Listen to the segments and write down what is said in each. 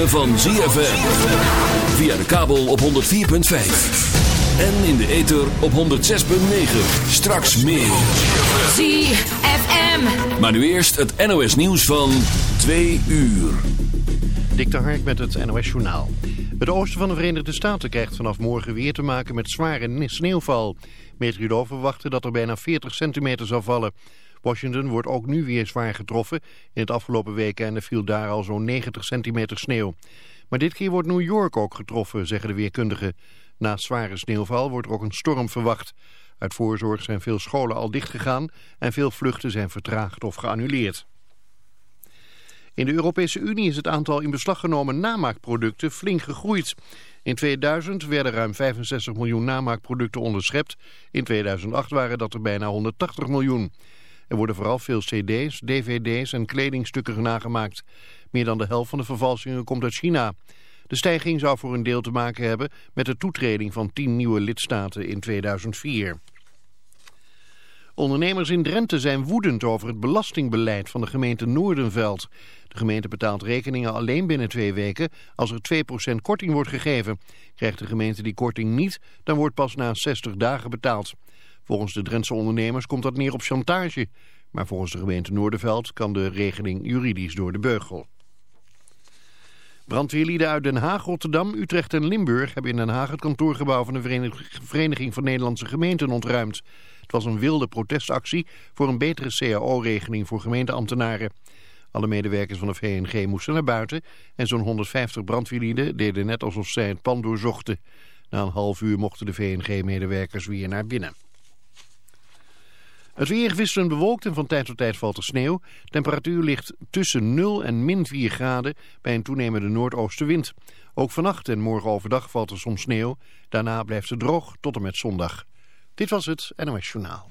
Ritme van ZFM. Via de kabel op 104.5. En in de ether op 106.9. Straks meer. ZFM. Maar nu eerst het NOS nieuws van 2 uur. Dik de Hark met het NOS Journaal. Het oosten van de Verenigde Staten krijgt vanaf morgen weer te maken met zware ne- sneeuwval. Meteorologen verwachten dat er bijna 40 centimeter zal vallen. Washington wordt ook nu weer zwaar getroffen. In het afgelopen weekend viel daar al zo'n 90 centimeter sneeuw. Maar dit keer wordt New York ook getroffen, zeggen de weerkundigen. Na zware sneeuwval wordt er ook een storm verwacht. Uit voorzorg zijn veel scholen al dichtgegaan en veel vluchten zijn vertraagd of geannuleerd. In de Europese Unie is het aantal in beslag genomen namaakproducten flink gegroeid. In 2000 werden ruim 65 miljoen namaakproducten onderschept. In 2008 waren dat er bijna 180 miljoen. Er worden vooral veel cd's, dvd's en kledingstukken nagemaakt. Meer dan de helft van de vervalsingen komt uit China. De stijging zou voor een deel te maken hebben met de toetreding van 10 nieuwe lidstaten in 2004. Ondernemers in Drenthe zijn woedend over het belastingbeleid van de gemeente Noordenveld. De gemeente betaalt rekeningen alleen binnen twee weken als er 2% korting wordt gegeven. Krijgt de gemeente die korting niet, dan wordt pas na 60 dagen betaald. Volgens de Drentse ondernemers komt dat neer op chantage. Maar volgens de gemeente Noordenveld kan de regeling juridisch door de beugel. Brandweerlieden uit Den Haag, Rotterdam, Utrecht en Limburg hebben in Den Haag het kantoorgebouw van de Verenig- Vereniging van Nederlandse Gemeenten ontruimd. Het was een wilde protestactie voor een betere cao-regeling voor gemeenteambtenaren. Alle medewerkers van de VNG moesten naar buiten en zo'n 150 brandweerlieden deden net alsof zij het pand doorzochten. Na een half uur mochten de VNG-medewerkers weer naar binnen. Het weer wisselend bewolkt en van tijd tot tijd valt er sneeuw. Temperatuur ligt tussen 0 en min 4 graden bij een toenemende noordoostenwind. Ook vannacht en morgen overdag valt er soms sneeuw. Daarna blijft het droog tot en met zondag. Dit was het NOS Journaal.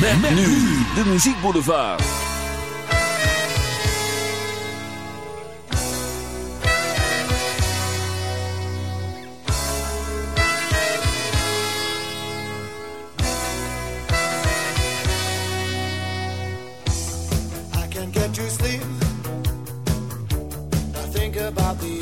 Met, met nu de muziekboulevard. I can't get to sleep. I think about the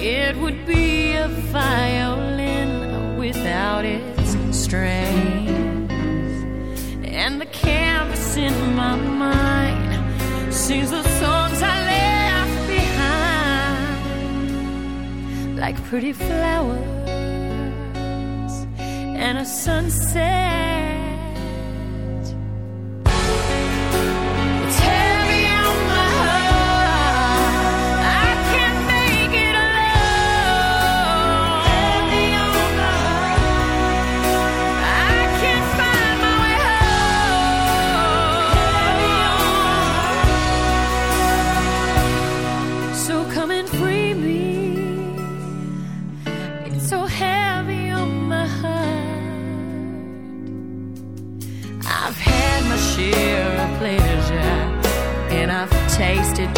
It would be a violin without its strings. And the canvas in my mind sings the songs I left behind, like pretty flowers and a sunset. tasted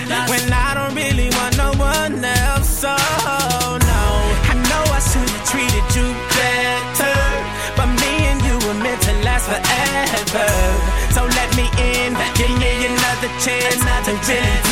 when I don't really want no one else. So no, I know I should have treated you better, but me and you were meant to last forever. So let me in, give me another chance, another chance.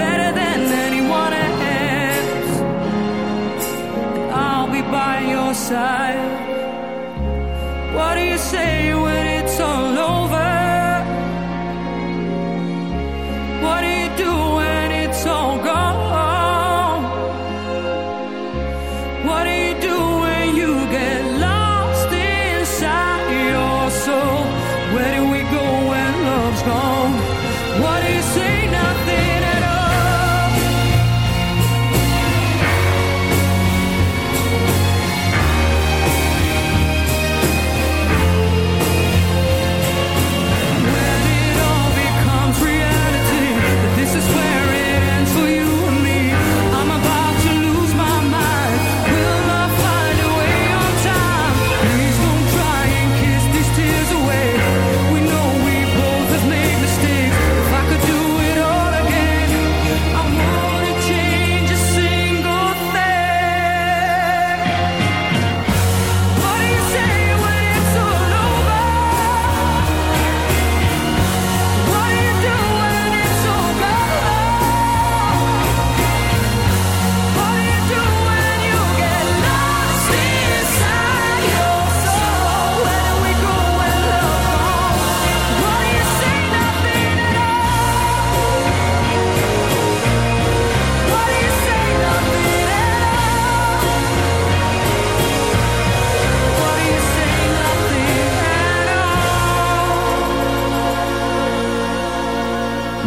better than anyone else. I'll be by your side.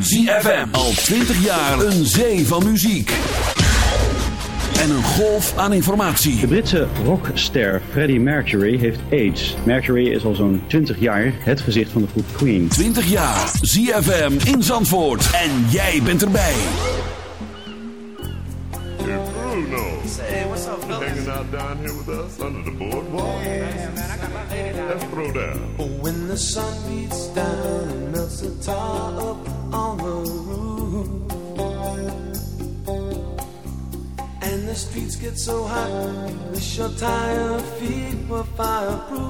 ZFM. Al 20 jaar een zee van muziek. En een golf aan informatie. De Britse rockster Freddie Mercury heeft AIDS. Mercury is al zo'n 20 jaar het gezicht van de groep Queen. 20 jaar. ZFM in Zandvoort. En jij bent erbij. Hey Bruno. Say, what's up, fellas? Hanging out down here with us under the boy. so hot. Wish your tired feet were fireproof.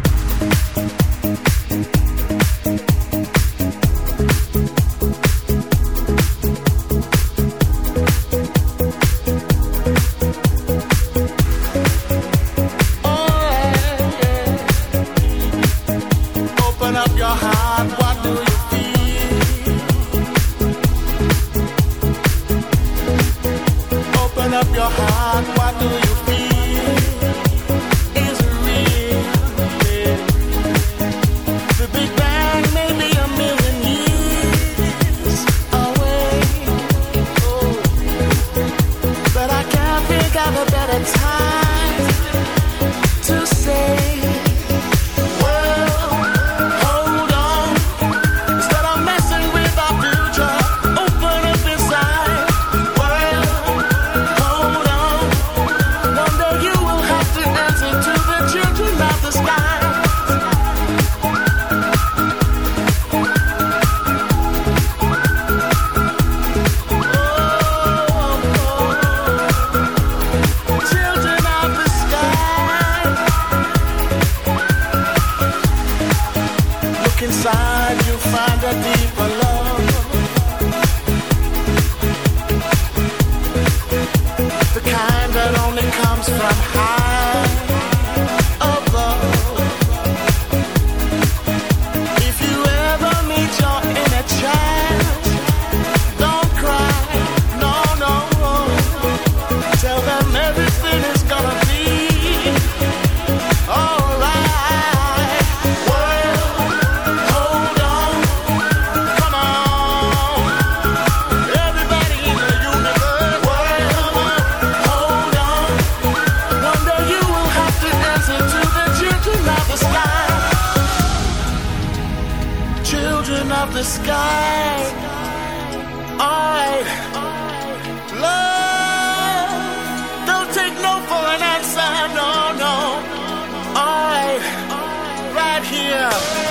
up your heart, what do you feel? here.